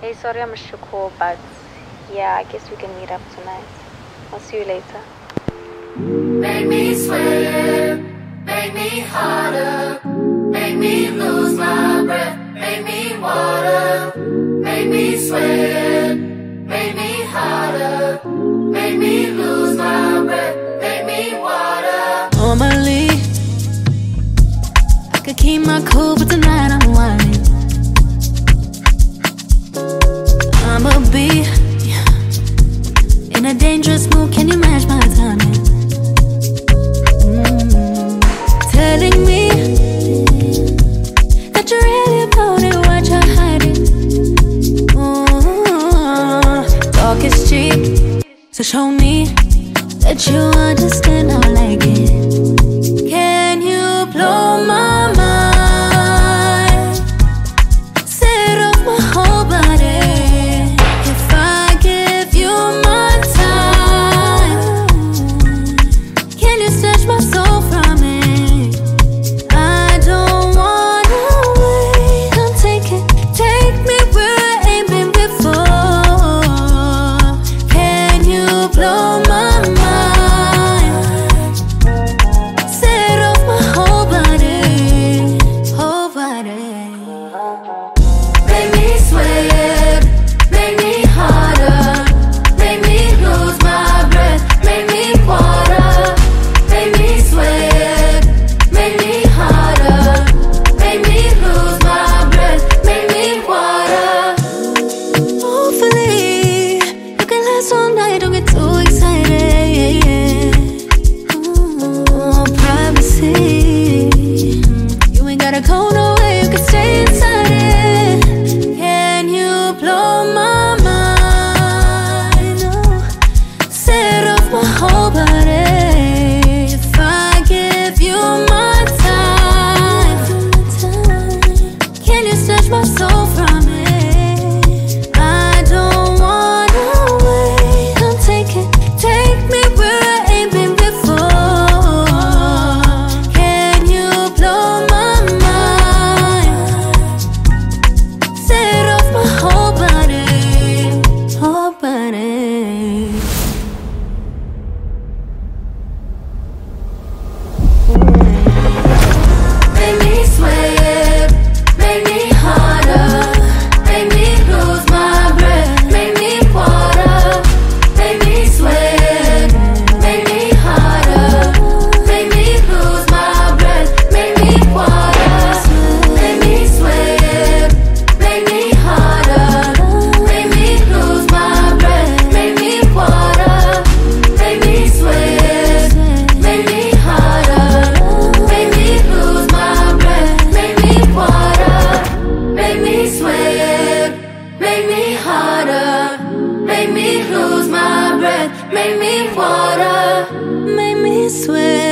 Hey, sorry I missed your call, but yeah, I guess we can meet up tonight. I'll see you later. Make me sweat, make me harder, make me lose my breath, make me water, make me sweat, make me harder, make me lose my breath, make me water. Normally, I could keep my cool, but tonight I'm whining. Dangerous move, Can you match my timing? Mm. Telling me that you're really about it, what you're hiding. Mm. Talk is cheap, so show me that you understand. I like it. Can you Too excited. Privacy. You ain't gotta go nowhere. Make me water. Make me sweat.